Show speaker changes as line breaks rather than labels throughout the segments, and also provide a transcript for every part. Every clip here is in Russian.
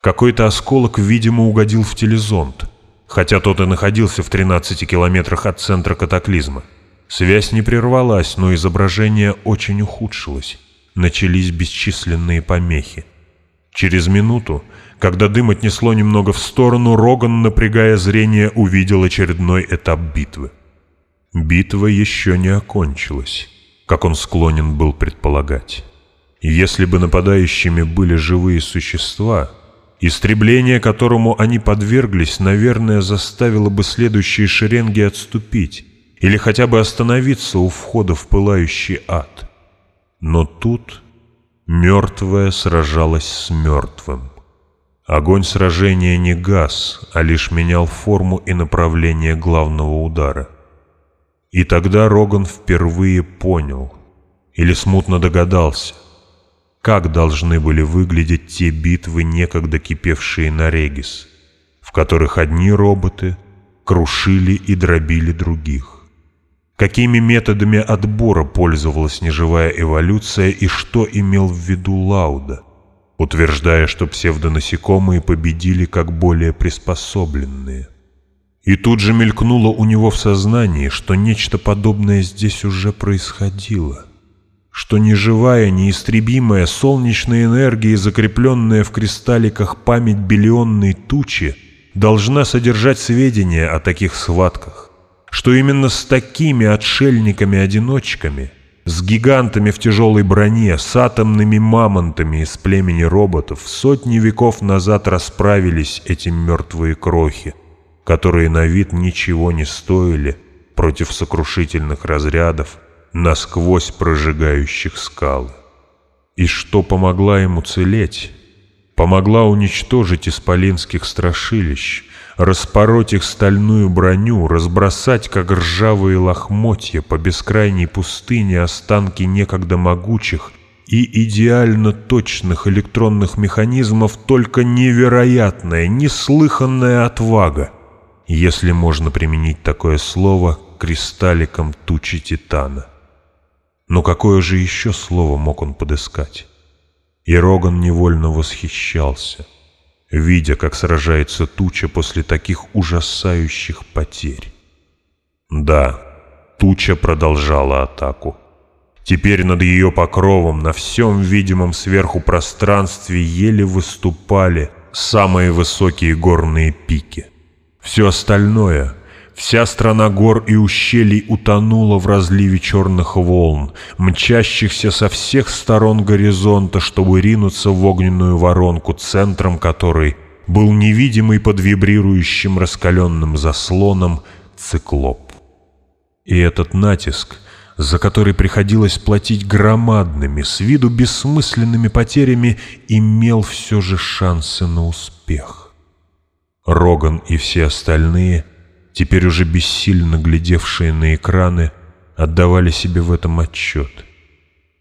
Какой-то осколок, видимо, угодил в телезонд, хотя тот и находился в 13 километрах от центра катаклизма. Связь не прервалась, но изображение очень ухудшилось. Начались бесчисленные помехи. Через минуту, когда дым отнесло немного в сторону, Роган, напрягая зрение, увидел очередной этап битвы. Битва еще не окончилась, как он склонен был предполагать. Если бы нападающими были живые существа, истребление которому они подверглись, наверное, заставило бы следующие шеренги отступить или хотя бы остановиться у входа в пылающий ад. Но тут мертвое сражалось с мертвым. Огонь сражения не гас, а лишь менял форму и направление главного удара. И тогда Роган впервые понял, или смутно догадался, как должны были выглядеть те битвы, некогда кипевшие на Регис, в которых одни роботы крушили и дробили других. Какими методами отбора пользовалась неживая эволюция и что имел в виду Лауда, утверждая, что псевдонасекомые победили как более приспособленные. И тут же мелькнуло у него в сознании, что нечто подобное здесь уже происходило, что неживая, неистребимая солнечная энергия, закрепленная в кристалликах память биллионной тучи, должна содержать сведения о таких схватках что именно с такими отшельниками-одиночками, с гигантами в тяжелой броне, с атомными мамонтами из племени роботов сотни веков назад расправились эти мертвые крохи, которые на вид ничего не стоили против сокрушительных разрядов, насквозь прожигающих скалы. И что помогла ему целеть? Помогла уничтожить исполинских страшилищ, распороть их стальную броню, разбросать, как ржавые лохмотья, по бескрайней пустыне останки некогда могучих и идеально точных электронных механизмов только невероятная, неслыханная отвага, если можно применить такое слово к кристалликам тучи Титана. Но какое же еще слово мог он подыскать? И Роган невольно восхищался — видя, как сражается туча после таких ужасающих потерь. Да, туча продолжала атаку. Теперь над ее покровом на всем видимом сверху пространстве еле выступали самые высокие горные пики. Все остальное Вся страна гор и ущелий утонула в разливе черных волн, мчащихся со всех сторон горизонта, чтобы ринуться в огненную воронку, центром которой был невидимый под вибрирующим раскаленным заслоном циклоп. И этот натиск, за который приходилось платить громадными, с виду бессмысленными потерями, имел все же шансы на успех. Роган и все остальные — теперь уже бессильно глядевшие на экраны, отдавали себе в этом отчет.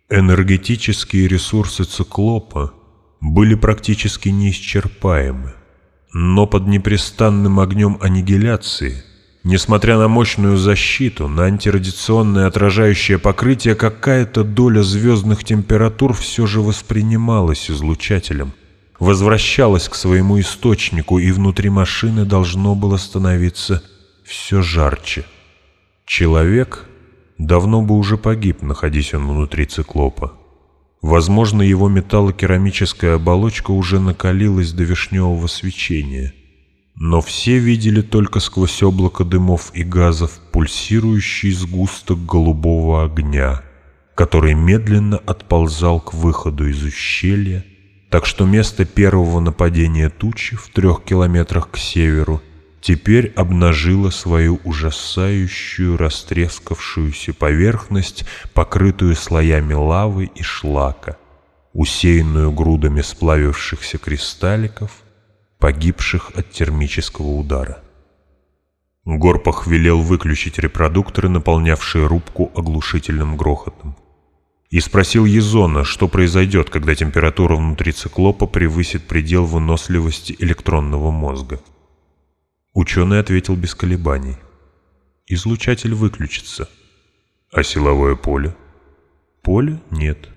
Энергетические ресурсы циклопа были практически неисчерпаемы, но под непрестанным огнем аннигиляции, несмотря на мощную защиту, на антирадиационное отражающее покрытие, какая-то доля звездных температур все же воспринималась излучателем, возвращалась к своему источнику, и внутри машины должно было становиться все жарче. Человек давно бы уже погиб, находясь он внутри циклопа. Возможно, его металлокерамическая оболочка уже накалилась до вишневого свечения. Но все видели только сквозь облако дымов и газов пульсирующий сгусток голубого огня, который медленно отползал к выходу из ущелья, так что место первого нападения тучи в трех километрах к северу теперь обнажила свою ужасающую растрескавшуюся поверхность, покрытую слоями лавы и шлака, усеянную грудами сплавившихся кристалликов, погибших от термического удара. Горпах велел выключить репродукторы, наполнявшие рубку оглушительным грохотом. И спросил Езона, что произойдет, когда температура внутри циклопа превысит предел выносливости электронного мозга. Ученый ответил без колебаний. Излучатель выключится. А силовое поле? Поле нет.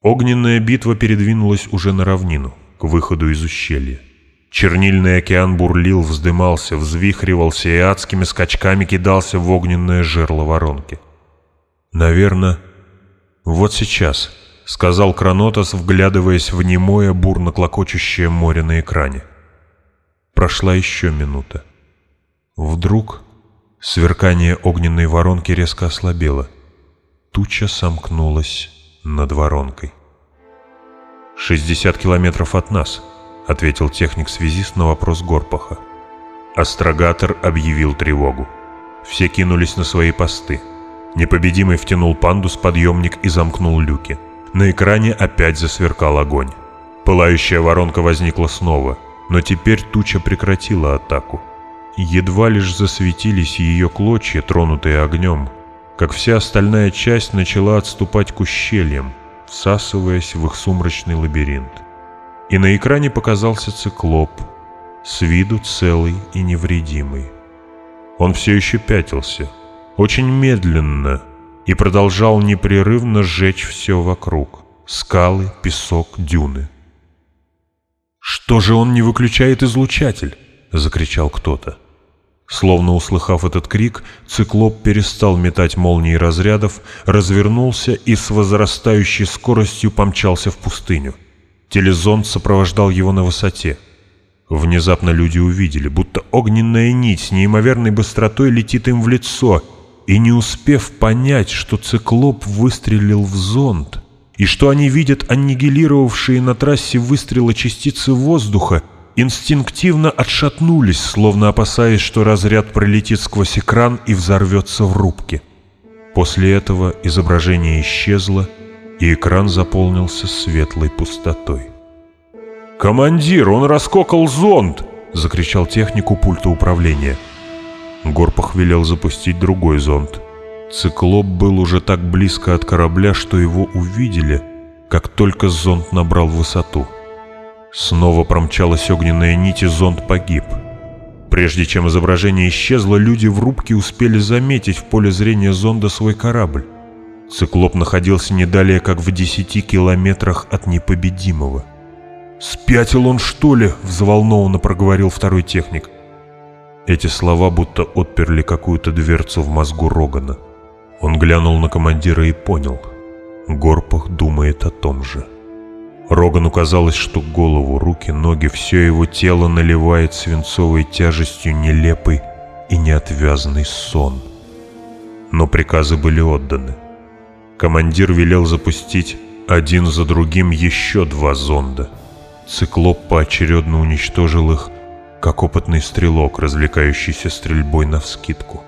Огненная битва передвинулась уже на равнину, к выходу из ущелья. Чернильный океан бурлил, вздымался, взвихривался и адскими скачками кидался в огненное жерло воронки. «Наверное, вот сейчас», — сказал Кранотос, вглядываясь в немое, бурно клокочущее море на экране. Прошла еще минута. Вдруг сверкание огненной воронки резко ослабело. Туча сомкнулась над воронкой. «Шестьдесят километров от нас», — ответил техник-связист на вопрос Горпаха. Астрогатор объявил тревогу. Все кинулись на свои посты. Непобедимый втянул пандус-подъемник и замкнул люки. На экране опять засверкал огонь. Пылающая воронка возникла снова, но теперь туча прекратила атаку. Едва лишь засветились ее клочья, тронутые огнем, как вся остальная часть начала отступать к ущельям, всасываясь в их сумрачный лабиринт. И на экране показался циклоп, с виду целый и невредимый. Он все еще пятился, очень медленно, и продолжал непрерывно сжечь все вокруг — скалы, песок, дюны. «Что же он не выключает излучатель?» — закричал кто-то. Словно услыхав этот крик, циклоп перестал метать молнии разрядов, развернулся и с возрастающей скоростью помчался в пустыню. Телезонд сопровождал его на высоте. Внезапно люди увидели, будто огненная нить с неимоверной быстротой летит им в лицо, и не успев понять, что циклоп выстрелил в зонд, и что они видят аннигилировавшие на трассе выстрелы частицы воздуха, инстинктивно отшатнулись, словно опасаясь, что разряд пролетит сквозь экран и взорвется в рубке. После этого изображение исчезло, и экран заполнился светлой пустотой. «Командир, он раскокал зонд!» — закричал технику пульта управления. Горпах велел запустить другой зонд. Циклоп был уже так близко от корабля, что его увидели, как только зонд набрал высоту — Снова промчалась огненная нить, и зонд погиб. Прежде чем изображение исчезло, люди в рубке успели заметить в поле зрения зонда свой корабль. Циклоп находился не далее, как в десяти километрах от непобедимого. «Спятил он, что ли?» — взволнованно проговорил второй техник. Эти слова будто отперли какую-то дверцу в мозгу Рогана. Он глянул на командира и понял. Горпах думает о том же. Рогану казалось, что голову, руки, ноги, все его тело наливает свинцовой тяжестью нелепый и неотвязный сон. Но приказы были отданы. Командир велел запустить один за другим еще два зонда. Циклоп поочередно уничтожил их, как опытный стрелок, развлекающийся стрельбой навскидку.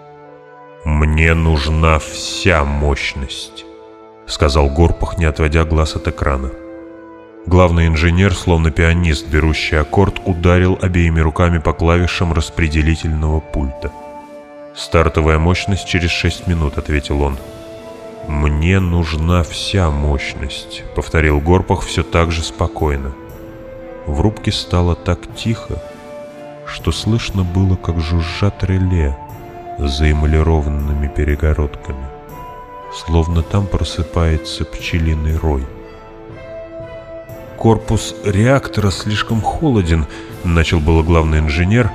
«Мне нужна вся мощность», — сказал Горпах, не отводя глаз от экрана. Главный инженер, словно пианист, берущий аккорд, ударил обеими руками по клавишам распределительного пульта. «Стартовая мощность через шесть минут», — ответил он. «Мне нужна вся мощность», — повторил Горпах все так же спокойно. В рубке стало так тихо, что слышно было, как жужжат реле за эмалированными перегородками, словно там просыпается пчелиный рой. «Корпус реактора слишком холоден», — начал было главный инженер,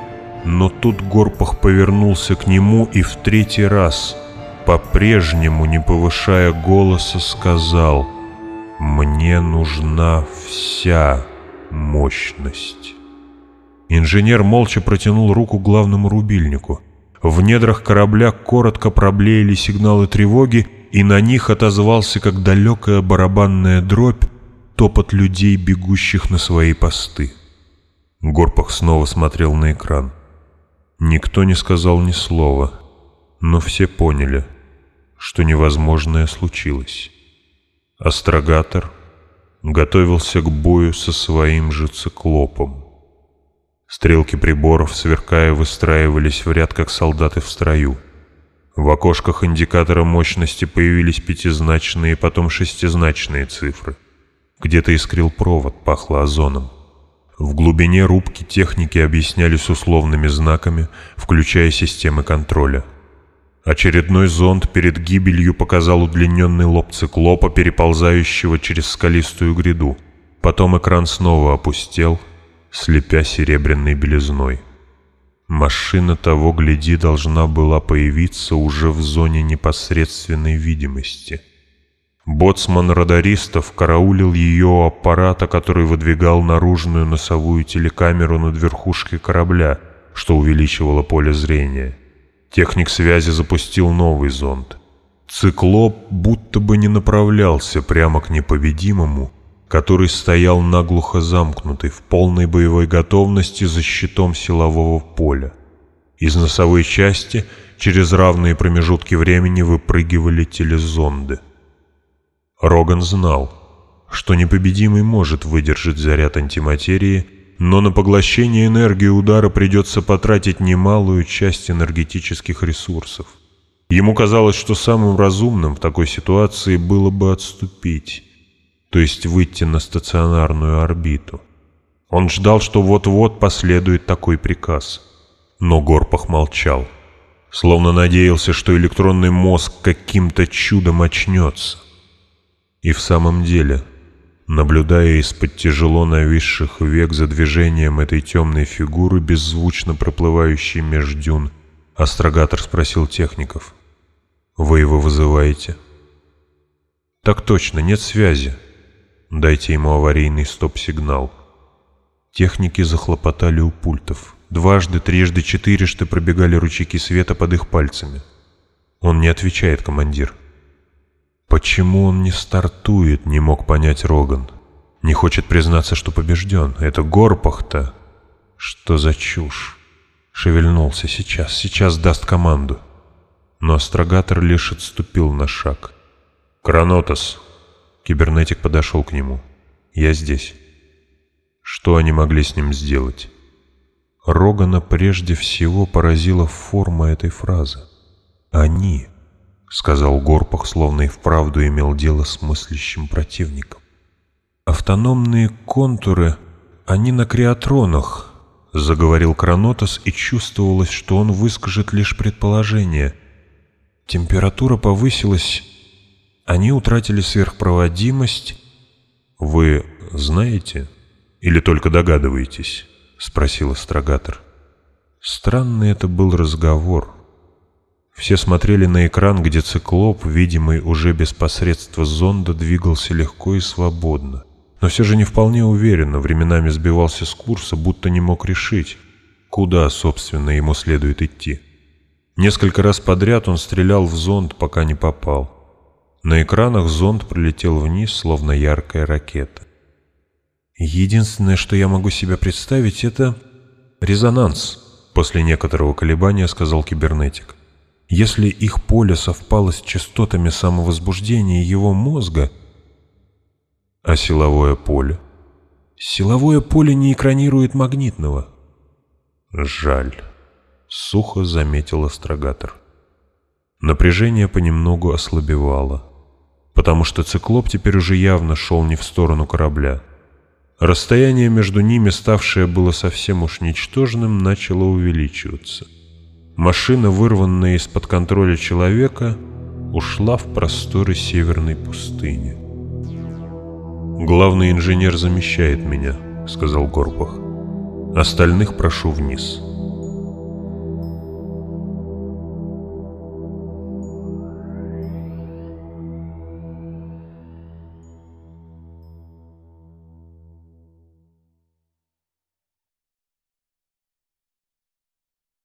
но тут Горпах повернулся к нему и в третий раз, по-прежнему не повышая голоса, сказал «Мне нужна вся мощность». Инженер молча протянул руку главному рубильнику. В недрах корабля коротко проблеяли сигналы тревоги, и на них отозвался, как далекая барабанная дробь, топот людей, бегущих на свои посты. Горпах снова смотрел на экран. Никто не сказал ни слова, но все поняли, что невозможное случилось. Астрогатор готовился к бою со своим же циклопом. Стрелки приборов, сверкая, выстраивались в ряд, как солдаты в строю. В окошках индикатора мощности появились пятизначные, потом шестизначные цифры — где-то искрил провод, пахло озоном. В глубине рубки техники объяснялись условными знаками, включая системы контроля. Очередной зонд перед гибелью показал удлиненный лоб циклопа, переползающего через скалистую гряду. Потом экран снова опустел, слепя серебряной белизной. Машина того, гляди, должна была появиться уже в зоне непосредственной видимости. Боцман радаристов караулил ее аппарата, который выдвигал наружную носовую телекамеру над верхушкой корабля, что увеличивало поле зрения. Техник связи запустил новый зонд. Циклоп будто бы не направлялся прямо к непобедимому, который стоял наглухо замкнутый, в полной боевой готовности за щитом силового поля. Из носовой части через равные промежутки времени выпрыгивали телезонды. Роган знал, что непобедимый может выдержать заряд антиматерии, но на поглощение энергии удара придется потратить немалую часть энергетических ресурсов. Ему казалось, что самым разумным в такой ситуации было бы отступить, то есть выйти на стационарную орбиту. Он ждал, что вот-вот последует такой приказ. Но Горпах молчал, словно надеялся, что электронный мозг каким-то чудом очнется. И в самом деле, наблюдая из-под тяжело нависших век за движением этой темной фигуры, беззвучно проплывающей меж дюн, астрогатор спросил техников. «Вы его вызываете?» «Так точно, нет связи. Дайте ему аварийный стоп-сигнал». Техники захлопотали у пультов. Дважды, трижды, четырежды пробегали ручейки света под их пальцами. «Он не отвечает, командир». Почему он не стартует, не мог понять Роган. Не хочет признаться, что побежден. Это Горпах-то. Что за чушь? Шевельнулся сейчас, сейчас даст команду. Но астрогатор лишь отступил на шаг. «Кранотос!» Кибернетик подошел к нему. «Я здесь». Что они могли с ним сделать? Рогана прежде всего поразила форма этой фразы. «Они». — сказал Горпах, словно и вправду имел дело с мыслящим противником. «Автономные контуры, они на креатронах», — заговорил Кранотос, и чувствовалось, что он выскажет лишь предположение. Температура повысилась, они утратили сверхпроводимость. «Вы знаете или только догадываетесь?» — спросил астрогатор. Странный это был разговор — все смотрели на экран, где циклоп, видимый уже без посредства зонда, двигался легко и свободно. Но все же не вполне уверенно, временами сбивался с курса, будто не мог решить, куда, собственно, ему следует идти. Несколько раз подряд он стрелял в зонд, пока не попал. На экранах зонд пролетел вниз, словно яркая ракета. Единственное, что я могу себе представить, это резонанс, после некоторого колебания сказал кибернетик. Если их поле совпало с частотами самовозбуждения его мозга, а силовое поле? Силовое поле не экранирует магнитного. Жаль, сухо заметил астрогатор. Напряжение понемногу ослабевало, потому что циклоп теперь уже явно шел не в сторону корабля. Расстояние между ними, ставшее было совсем уж ничтожным, начало увеличиваться — Машина, вырванная из-под контроля человека, ушла в просторы северной пустыни. «Главный инженер замещает меня», — сказал Горбах. «Остальных прошу вниз».